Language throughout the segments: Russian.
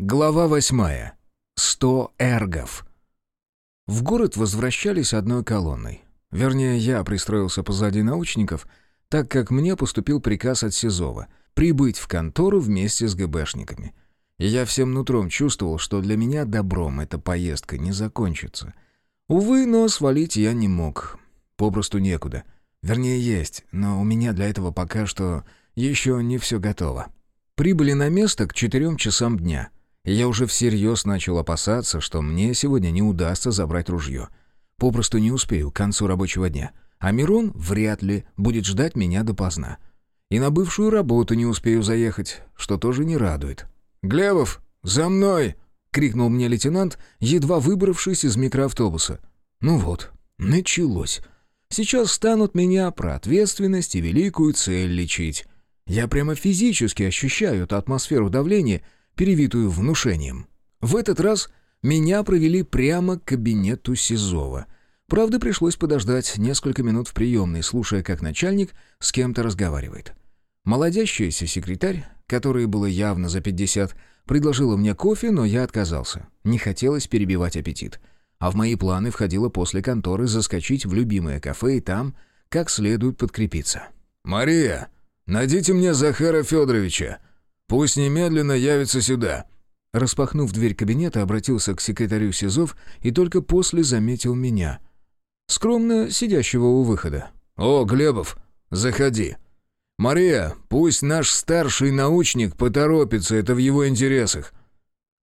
Глава восьмая. Сто эргов. В город возвращались одной колонной. Вернее, я пристроился позади научников, так как мне поступил приказ от Сизова прибыть в контору вместе с ГБшниками. Я всем нутром чувствовал, что для меня добром эта поездка не закончится. Увы, но свалить я не мог. Попросту некуда. Вернее, есть, но у меня для этого пока что еще не все готово. Прибыли на место к четырем часам дня — я уже всерьез начал опасаться, что мне сегодня не удастся забрать ружье. Попросту не успею к концу рабочего дня. А Мирон вряд ли будет ждать меня допоздна. И на бывшую работу не успею заехать, что тоже не радует. «Глебов, за мной!» — крикнул мне лейтенант, едва выбравшись из микроавтобуса. «Ну вот, началось. Сейчас станут меня про ответственность и великую цель лечить. Я прямо физически ощущаю эту атмосферу давления — перевитую внушением. В этот раз меня провели прямо к кабинету Сизова. Правда, пришлось подождать несколько минут в приемной, слушая, как начальник с кем-то разговаривает. Молодящаяся секретарь, которой было явно за 50, предложила мне кофе, но я отказался. Не хотелось перебивать аппетит. А в мои планы входило после конторы заскочить в любимое кафе и там как следует подкрепиться. «Мария, найдите мне Захара Федоровича», Пусть немедленно явится сюда». Распахнув дверь кабинета, обратился к секретарю СИЗОВ и только после заметил меня. Скромно сидящего у выхода. «О, Глебов, заходи. Мария, пусть наш старший научник поторопится, это в его интересах».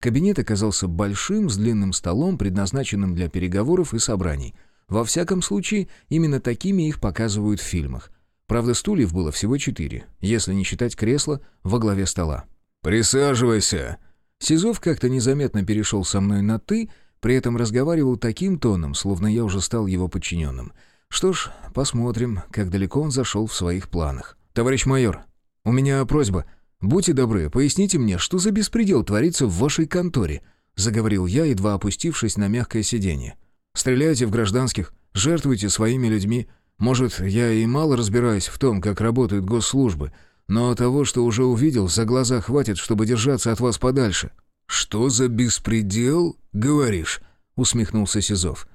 Кабинет оказался большим, с длинным столом, предназначенным для переговоров и собраний. Во всяком случае, именно такими их показывают в фильмах. Правда, стульев было всего четыре, если не считать кресла во главе стола. «Присаживайся!» Сизов как-то незаметно перешел со мной на «ты», при этом разговаривал таким тоном, словно я уже стал его подчиненным. Что ж, посмотрим, как далеко он зашел в своих планах. «Товарищ майор, у меня просьба. Будьте добры, поясните мне, что за беспредел творится в вашей конторе?» — заговорил я, едва опустившись на мягкое сиденье. «Стреляете в гражданских, жертвуете своими людьми, может, я и мало разбираюсь в том, как работают госслужбы, но того, что уже увидел, за глаза хватит, чтобы держаться от вас подальше». «Что за беспредел, говоришь?» — усмехнулся Сизов.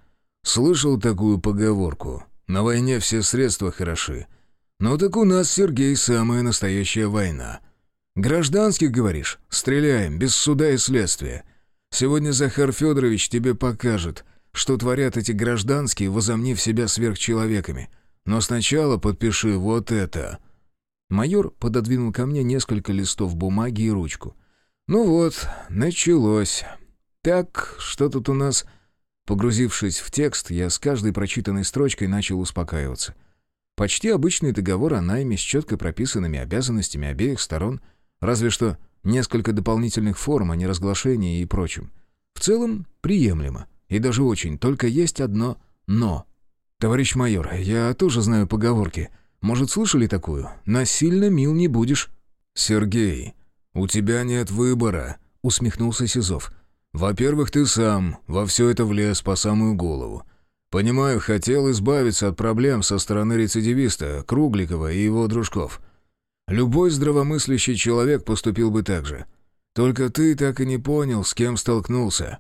«Слышал такую поговорку. На войне все средства хороши. Но так у нас, Сергей, самая настоящая война. Гражданских, говоришь, стреляем, без суда и следствия. Сегодня Захар Федорович тебе покажет, что творят эти гражданские, возомнив себя сверхчеловеками. Но сначала подпиши вот это». Майор пододвинул ко мне несколько листов бумаги и ручку. «Ну вот, началось. Так, что тут у нас...» Погрузившись в текст, я с каждой прочитанной строчкой начал успокаиваться. Почти обычный договор о найме с четко прописанными обязанностями обеих сторон, разве что несколько дополнительных форм о неразглашении и прочем. В целом, приемлемо. И даже очень, только есть одно «но». «Товарищ майор, я тоже знаю поговорки. Может, слышали такую? Насильно мил не будешь». «Сергей, у тебя нет выбора», — усмехнулся Сизов. «Во-первых, ты сам во все это влез по самую голову. Понимаю, хотел избавиться от проблем со стороны рецидивиста, Кругликова и его дружков. Любой здравомыслящий человек поступил бы так же. Только ты так и не понял, с кем столкнулся».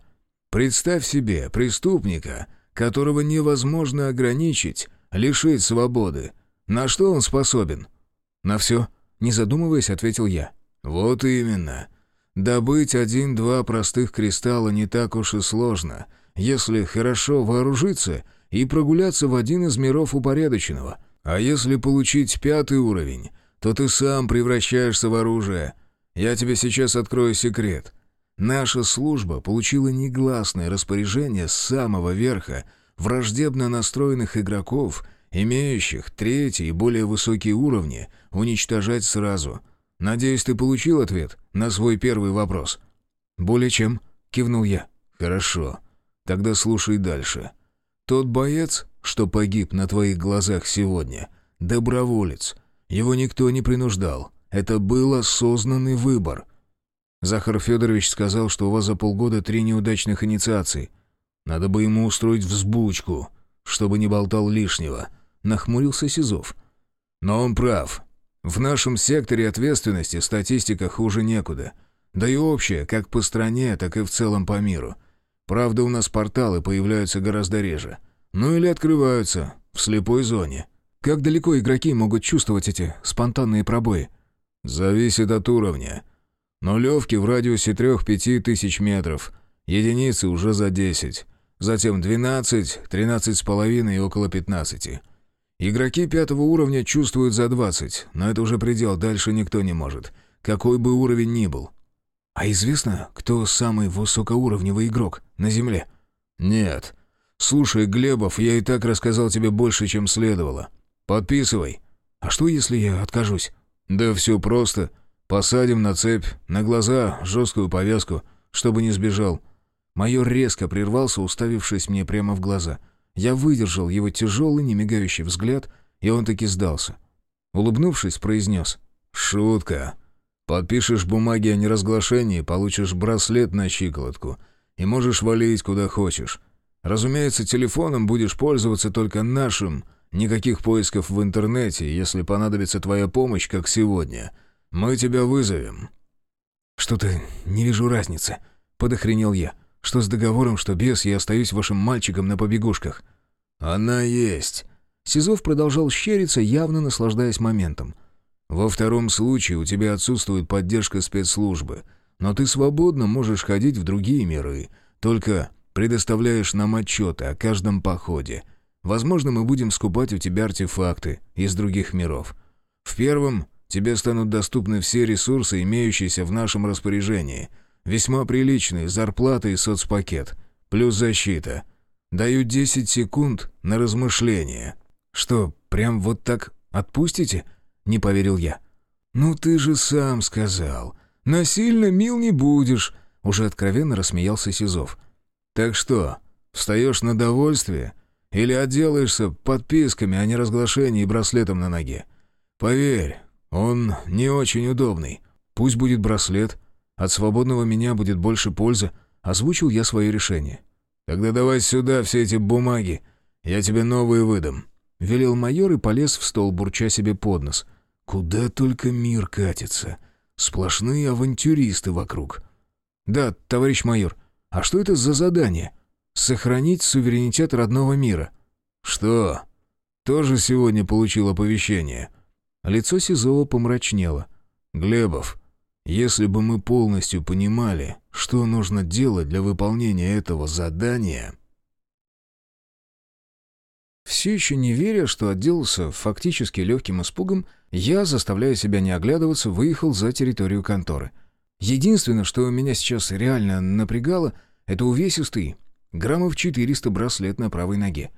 Представь себе преступника, которого невозможно ограничить, лишить свободы. На что он способен? На все, не задумываясь, ответил я. Вот именно. Добыть один-два простых кристалла не так уж и сложно, если хорошо вооружиться и прогуляться в один из миров упорядоченного. А если получить пятый уровень, то ты сам превращаешься в оружие. Я тебе сейчас открою секрет. Наша служба получила негласное распоряжение с самого верха враждебно настроенных игроков, имеющих третий и более высокие уровни, уничтожать сразу. Надеюсь, ты получил ответ на свой первый вопрос?» «Более чем», — кивнул я. «Хорошо. Тогда слушай дальше. Тот боец, что погиб на твоих глазах сегодня, доброволец. Его никто не принуждал. Это был осознанный выбор. Захар Федорович сказал, что у вас за полгода три неудачных инициации. Надо бы ему устроить взбучку, чтобы не болтал лишнего. Нахмурился Сизов. Но он прав. В нашем секторе ответственности статистика хуже некуда. Да и общее, как по стране, так и в целом по миру. Правда, у нас порталы появляются гораздо реже. Ну или открываются, в слепой зоне. Как далеко игроки могут чувствовать эти спонтанные пробои? Зависит от уровня. Нулевки в радиусе 3-5 тысяч метров, единицы уже за 10, затем 12, 13 с половиной и около 15. Игроки пятого уровня чувствуют за 20, но это уже предел, дальше никто не может, какой бы уровень ни был. А известно, кто самый высокоуровневый игрок на Земле? Нет. Слушай, Глебов, я и так рассказал тебе больше, чем следовало. Подписывай. А что, если я откажусь? Да все просто. Посадим на цепь, на глаза жесткую повязку, чтобы не сбежал. Майор резко прервался, уставившись мне прямо в глаза. Я выдержал его тяжелый, немигающий взгляд, и он таки сдался. Улыбнувшись, произнес. «Шутка. Подпишешь бумаги о неразглашении, получишь браслет на щиколотку и можешь валить куда хочешь. Разумеется, телефоном будешь пользоваться только нашим, никаких поисков в интернете, если понадобится твоя помощь, как сегодня. Мы тебя вызовем». «Что-то не вижу разницы», — подохренел я. Что с договором, что без, я остаюсь вашим мальчиком на побегушках?» «Она есть». Сизов продолжал щериться, явно наслаждаясь моментом. «Во втором случае у тебя отсутствует поддержка спецслужбы, но ты свободно можешь ходить в другие миры, только предоставляешь нам отчеты о каждом походе. Возможно, мы будем скупать у тебя артефакты из других миров. В первом тебе станут доступны все ресурсы, имеющиеся в нашем распоряжении — Весьма приличные, зарплата и соцпакет. Плюс защита. Даю 10 секунд на размышление. Что, прям вот так отпустите? Не поверил я. Ну ты же сам сказал. Насильно мил не будешь. Уже откровенно рассмеялся Сизов. Так что, встаешь на довольствие? Или отделаешься подписками о неразглашении и браслетом на ноге? Поверь, он не очень удобный. Пусть будет браслет, от свободного меня будет больше пользы, озвучил я свое решение. «Тогда давай сюда все эти бумаги, я тебе новые выдам», — велел майор и полез в стол, бурча себе под нос. «Куда только мир катится. Сплошные авантюристы вокруг». «Да, товарищ майор, а что это за задание? Сохранить суверенитет родного мира». «Что? Тоже сегодня получил оповещение?» Лицо Сизова помрачнело. «Глебов, если бы мы полностью понимали, что нужно делать для выполнения этого задания... Все еще не веря, что отделался фактически легким испугом, я, заставляя себя не оглядываться, выехал за территорию конторы. Единственное, что меня сейчас реально напрягало, это увесистый, граммов 400 браслет на правой ноге.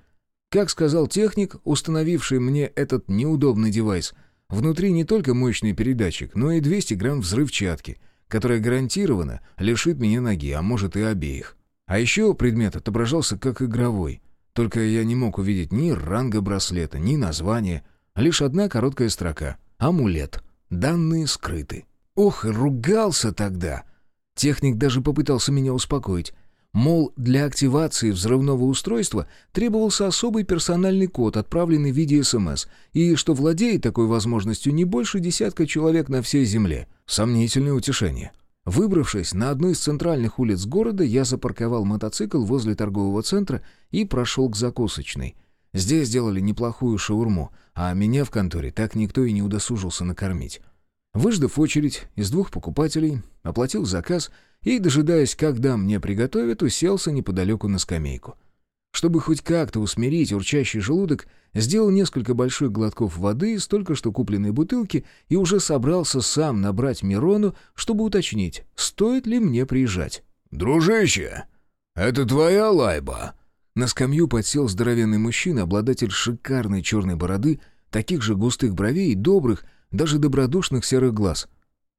Как сказал техник, установивший мне этот неудобный девайс — Внутри не только мощный передатчик, но и 200 грамм взрывчатки, которая гарантированно лишит меня ноги, а может и обеих. А еще предмет отображался как игровой. Только я не мог увидеть ни ранга браслета, ни названия. Лишь одна короткая строка. «Амулет. Данные скрыты». Ох, ругался тогда. Техник даже попытался меня успокоить. Мол, для активации взрывного устройства требовался особый персональный код, отправленный в виде СМС, и что владеет такой возможностью не больше десятка человек на всей Земле. Сомнительное утешение. Выбравшись на одну из центральных улиц города, я запарковал мотоцикл возле торгового центра и прошел к закусочной. Здесь сделали неплохую шаурму, а меня в конторе так никто и не удосужился накормить. Выждав очередь из двух покупателей, оплатил заказ и, дожидаясь, когда мне приготовят, уселся неподалеку на скамейку. Чтобы хоть как-то усмирить урчащий желудок, сделал несколько больших глотков воды из только что купленной бутылки и уже собрался сам набрать Мирону, чтобы уточнить, стоит ли мне приезжать. «Дружище, это твоя лайба?» На скамью подсел здоровенный мужчина, обладатель шикарной черной бороды, таких же густых бровей и добрых, даже добродушных серых глаз.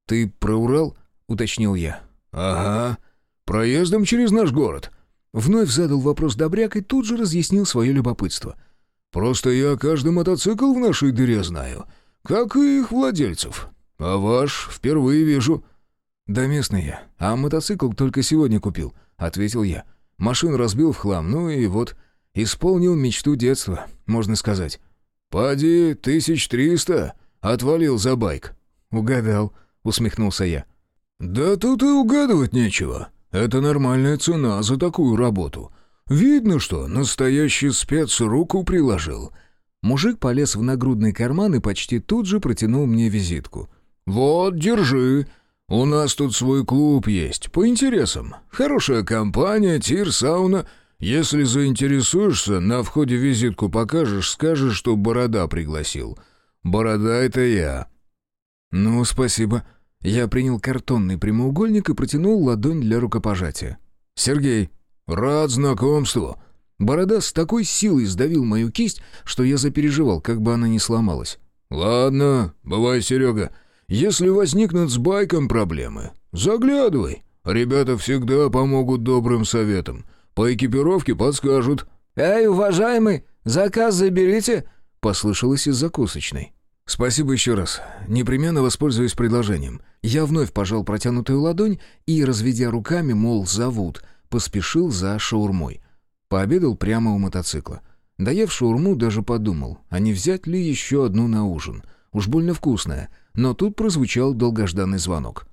«Ты про Урал?» — уточнил я. «Ага. Проездом через наш город». Вновь задал вопрос Добряк и тут же разъяснил свое любопытство. «Просто я каждый мотоцикл в нашей дыре знаю, как и их владельцев. А ваш впервые вижу». «Да местный я, а мотоцикл только сегодня купил», — ответил я. Машину разбил в хлам, ну и вот, исполнил мечту детства, можно сказать. «Поди, тысяч триста», Отвалил за байк». «Угадал», — усмехнулся я. «Да тут и угадывать нечего. Это нормальная цена за такую работу. Видно, что настоящий спец руку приложил». Мужик полез в нагрудный карман и почти тут же протянул мне визитку. «Вот, держи. У нас тут свой клуб есть, по интересам. Хорошая компания, тир, сауна. Если заинтересуешься, на входе визитку покажешь, скажешь, что Борода пригласил. Борода — это я». «Ну, спасибо». Я принял картонный прямоугольник и протянул ладонь для рукопожатия. «Сергей». «Рад знакомству». Борода с такой силой сдавил мою кисть, что я запереживал, как бы она ни сломалась. «Ладно, бывай, Серега. Если возникнут с байком проблемы, заглядывай. Ребята всегда помогут добрым советом. По экипировке подскажут». «Эй, уважаемый, заказ заберите!» — послышалось из закусочной. «Спасибо еще раз. Непременно воспользуюсь предложением». Я вновь пожал протянутую ладонь и, разведя руками, мол, зовут, поспешил за шаурмой. Пообедал прямо у мотоцикла. Доев шаурму, даже подумал, а не взять ли еще одну на ужин. Уж больно вкусная. Но тут прозвучал долгожданный звонок.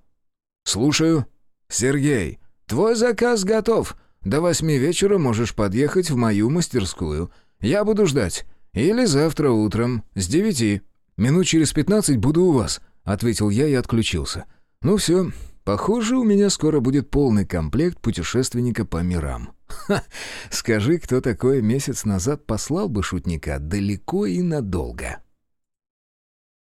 «Слушаю». «Сергей, твой заказ готов. До восьми вечера можешь подъехать в мою мастерскую. Я буду ждать. Или завтра утром, с девяти». «Минут через пятнадцать буду у вас», — ответил я и отключился. «Ну все, похоже, у меня скоро будет полный комплект путешественника по мирам». Ха, скажи, кто такое месяц назад послал бы шутника далеко и надолго.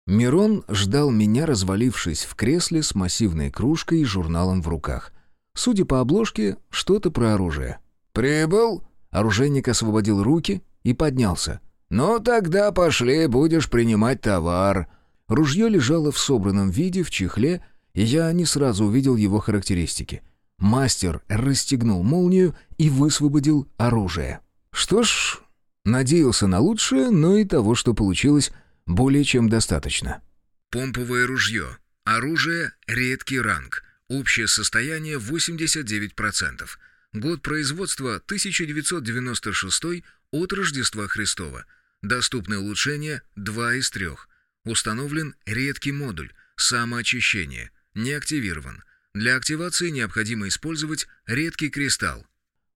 Мирон ждал меня, развалившись в кресле с массивной кружкой и журналом в руках. Судя по обложке, что-то про оружие. «Прибыл?» Оружейник освободил руки и поднялся. «Ну тогда пошли, будешь принимать товар». Ружье лежало в собранном виде, в чехле, и я не сразу увидел его характеристики. Мастер расстегнул молнию и высвободил оружие. Что ж, надеялся на лучшее, но и того, что получилось, более чем достаточно. Помповое ружье. Оружие – редкий ранг. Общее состояние 89%. Год производства 1996 от Рождества Христова. Доступны улучшения 2 из 3. Установлен редкий модуль самоочищение. Не активирован. Для активации необходимо использовать редкий кристалл.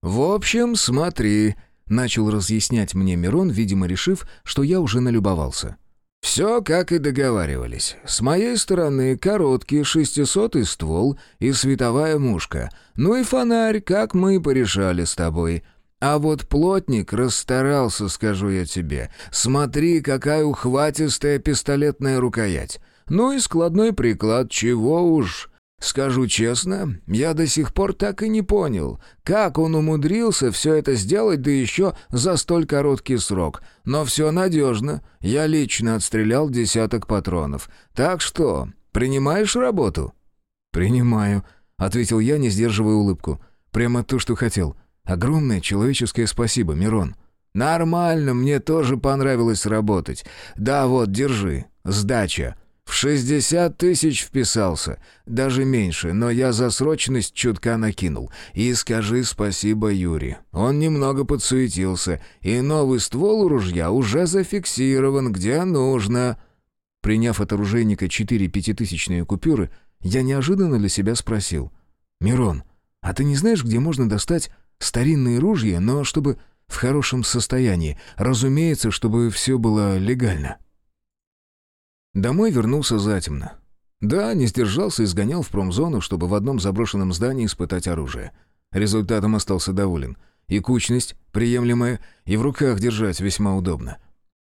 «В общем, смотри», — начал разъяснять мне Мирон, видимо, решив, что я уже налюбовался. «Все, как и договаривались. С моей стороны короткий шестисотый ствол и световая мушка. Ну и фонарь, как мы и порешали с тобой. А вот плотник расстарался, скажу я тебе. Смотри, какая ухватистая пистолетная рукоять. Ну и складной приклад, чего уж. Скажу честно, я до сих пор так и не понял, как он умудрился все это сделать, да еще за столь короткий срок. Но все надежно. Я лично отстрелял десяток патронов. Так что, принимаешь работу?» «Принимаю», — ответил я, не сдерживая улыбку. «Прямо то, что хотел. Огромное человеческое спасибо, Мирон». «Нормально, мне тоже понравилось работать. Да вот, держи. Сдача. В 60 тысяч вписался. Даже меньше, но я за срочность чутка накинул. И скажи спасибо Юре. Он немного подсуетился, и новый ствол у ружья уже зафиксирован, где нужно». Приняв от оружейника четыре пятитысячные купюры, я неожиданно для себя спросил. «Мирон, а ты не знаешь, где можно достать старинные ружья, но чтобы в хорошем состоянии. Разумеется, чтобы все было легально. Домой вернулся затемно. Да, не сдержался и сгонял в промзону, чтобы в одном заброшенном здании испытать оружие. Результатом остался доволен. И кучность приемлемая, и в руках держать весьма удобно.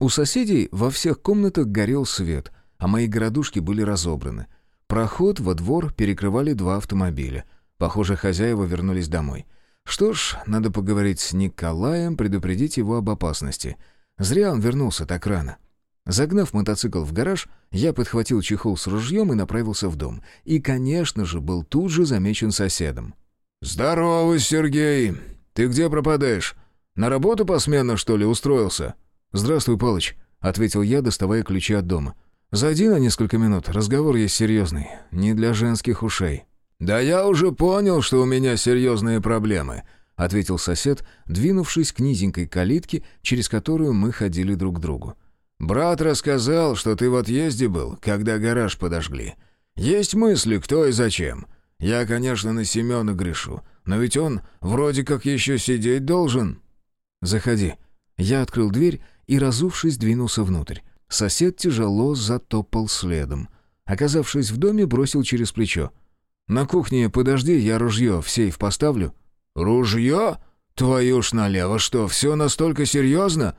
У соседей во всех комнатах горел свет, а мои городушки были разобраны. Проход во двор перекрывали два автомобиля. Похоже, хозяева вернулись домой. Что ж, надо поговорить с Николаем, предупредить его об опасности. Зря он вернулся так рано. Загнав мотоцикл в гараж, я подхватил чехол с ружьем и направился в дом. И, конечно же, был тут же замечен соседом. «Здорово, Сергей! Ты где пропадаешь? На работу посменно, что ли, устроился?» «Здравствуй, Палыч», — ответил я, доставая ключи от дома. «Зайди на несколько минут, разговор есть серьезный, не для женских ушей». «Да я уже понял, что у меня серьезные проблемы», — ответил сосед, двинувшись к низенькой калитке, через которую мы ходили друг к другу. «Брат рассказал, что ты в отъезде был, когда гараж подожгли. Есть мысли, кто и зачем. Я, конечно, на Семена грешу, но ведь он вроде как еще сидеть должен». «Заходи». Я открыл дверь и, разувшись, двинулся внутрь. Сосед тяжело затопал следом. Оказавшись в доме, бросил через плечо. «На кухне подожди, я ружье в сейф поставлю». «Ружье? Твою ж налево, что, все настолько серьезно?»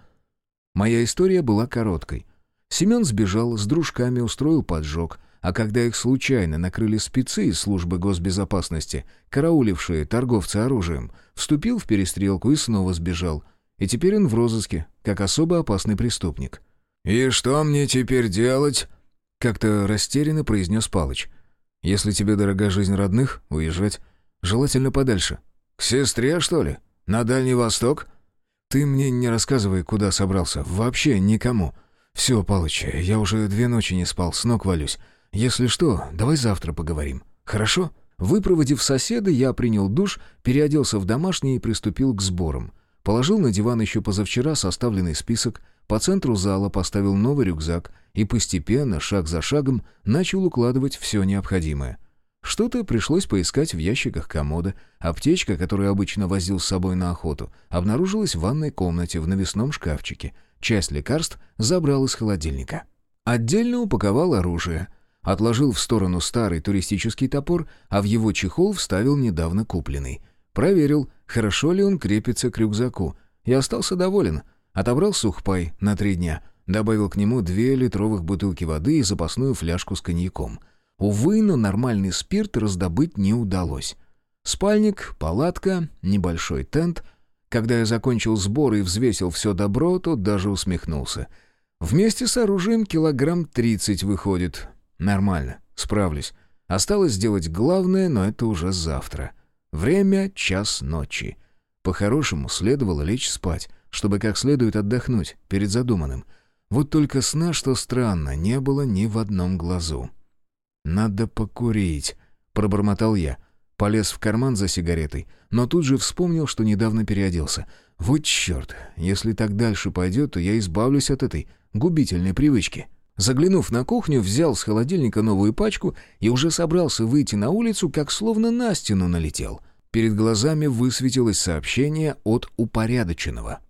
Моя история была короткой. Семен сбежал, с дружками устроил поджог, а когда их случайно накрыли спецы из службы госбезопасности, караулившие торговцы оружием, вступил в перестрелку и снова сбежал. И теперь он в розыске, как особо опасный преступник. «И что мне теперь делать?» Как-то растерянно произнес Палыч. «Если тебе дорога жизнь родных, уезжать. Желательно подальше». «К сестре, что ли? На Дальний Восток?» «Ты мне не рассказывай, куда собрался. Вообще никому. Все, Палыч, я уже две ночи не спал, с ног валюсь. Если что, давай завтра поговорим. Хорошо?» Выпроводив соседа, я принял душ, переоделся в домашний и приступил к сборам. Положил на диван еще позавчера составленный список, по центру зала поставил новый рюкзак и постепенно, шаг за шагом, начал укладывать все необходимое. Что-то пришлось поискать в ящиках комода. Аптечка, которую обычно возил с собой на охоту, обнаружилась в ванной комнате в навесном шкафчике. Часть лекарств забрал из холодильника. Отдельно упаковал оружие. Отложил в сторону старый туристический топор, а в его чехол вставил недавно купленный. Проверил, хорошо ли он крепится к рюкзаку. И остался доволен. Отобрал сухпай на три дня. Добавил к нему две литровых бутылки воды и запасную фляжку с коньяком. Увы, но нормальный спирт раздобыть не удалось. Спальник, палатка, небольшой тент. Когда я закончил сбор и взвесил все добро, то даже усмехнулся. Вместе с оружием килограмм тридцать выходит. Нормально, справлюсь. Осталось сделать главное, но это уже завтра. Время — час ночи. По-хорошему, следовало лечь спать чтобы как следует отдохнуть перед задуманным. Вот только сна, что странно, не было ни в одном глазу. «Надо покурить», — пробормотал я. Полез в карман за сигаретой, но тут же вспомнил, что недавно переоделся. Вот черт, если так дальше пойдет, то я избавлюсь от этой губительной привычки. Заглянув на кухню, взял с холодильника новую пачку и уже собрался выйти на улицу, как словно на стену налетел. Перед глазами высветилось сообщение от упорядоченного.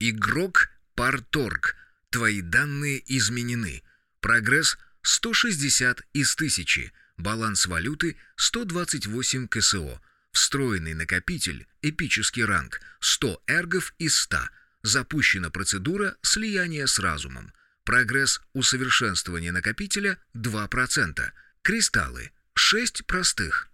Игрок Парторг. Твои данные изменены. Прогресс 160 из 1000. Баланс валюты 128 КСО. Встроенный накопитель, эпический ранг, 100 эргов из 100. Запущена процедура слияния с разумом. Прогресс усовершенствования накопителя 2%. Кристаллы 6 простых.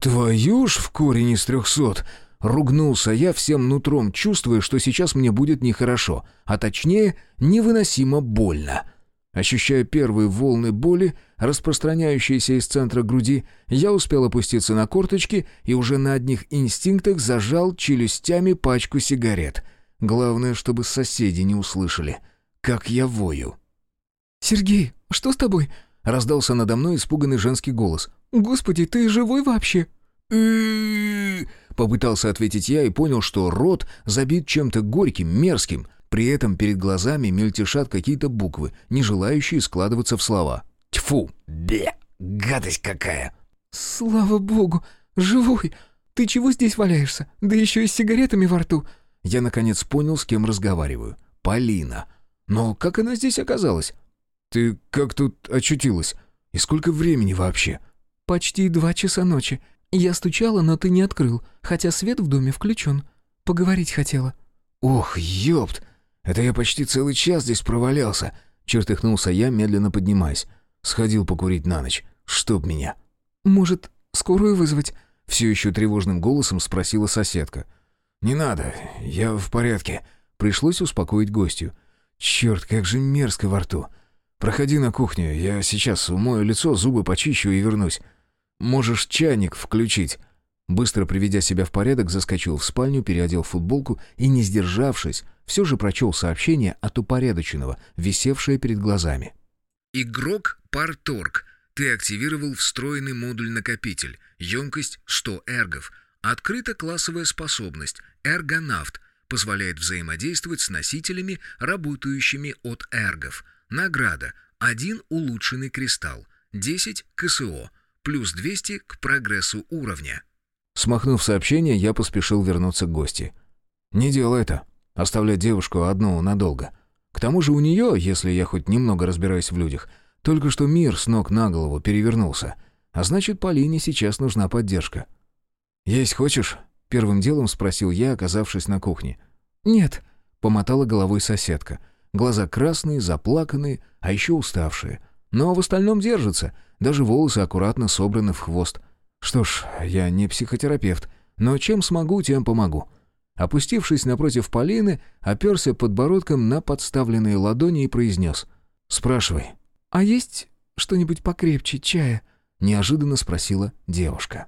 «Твою ж в корень из трехсот!» Ругнулся я всем нутром, чувствуя, что сейчас мне будет нехорошо, а точнее, невыносимо больно. Ощущая первые волны боли, распространяющиеся из центра груди, я успел опуститься на корточки и уже на одних инстинктах зажал челюстями пачку сигарет. Главное, чтобы соседи не услышали, как я вою. «Сергей, что с тобой?» — раздался надо мной испуганный женский голос. «Господи, ты живой вообще?» Попытался ответить я и понял, что рот забит чем-то горьким, мерзким. При этом перед глазами мельтешат какие-то буквы, не желающие складываться в слова. Тьфу! Бе! Гадость какая! «Слава богу! Живой! Ты чего здесь валяешься? Да еще и с сигаретами во рту!» Я, наконец, понял, с кем разговариваю. Полина. Но как она здесь оказалась? Ты как тут очутилась? И сколько времени вообще? Почти два часа ночи. «Я стучала, но ты не открыл, хотя свет в доме включен. Поговорить хотела». «Ох, ёпт! Это я почти целый час здесь провалялся!» Чертыхнулся я, медленно поднимаясь. Сходил покурить на ночь. Чтоб меня. «Может, скорую вызвать?» Все еще тревожным голосом спросила соседка. «Не надо, я в порядке». Пришлось успокоить гостью. «Черт, как же мерзко во рту. Проходи на кухню, я сейчас умою лицо, зубы почищу и вернусь. «Можешь чайник включить». Быстро приведя себя в порядок, заскочил в спальню, переодел футболку и, не сдержавшись, все же прочел сообщение от упорядоченного, висевшее перед глазами. «Игрок Парторг. Ты активировал встроенный модуль-накопитель. Емкость 100 эргов. Открыта классовая способность. Эргонавт. Позволяет взаимодействовать с носителями, работающими от эргов. Награда. Один улучшенный кристалл. 10 КСО. Плюс 200 к прогрессу уровня. Смахнув сообщение, я поспешил вернуться к гости. «Не делай это. Оставлять девушку одну надолго. К тому же у нее, если я хоть немного разбираюсь в людях, только что мир с ног на голову перевернулся. А значит, Полине сейчас нужна поддержка». «Есть хочешь?» — первым делом спросил я, оказавшись на кухне. «Нет», — помотала головой соседка. Глаза красные, заплаканные, а еще уставшие. Но в остальном держится. Даже волосы аккуратно собраны в хвост. Что ж, я не психотерапевт, но чем смогу, тем помогу. Опустившись напротив Полины, оперся подбородком на подставленные ладони и произнес. «Спрашивай». «А есть что-нибудь покрепче чая?» — неожиданно спросила девушка.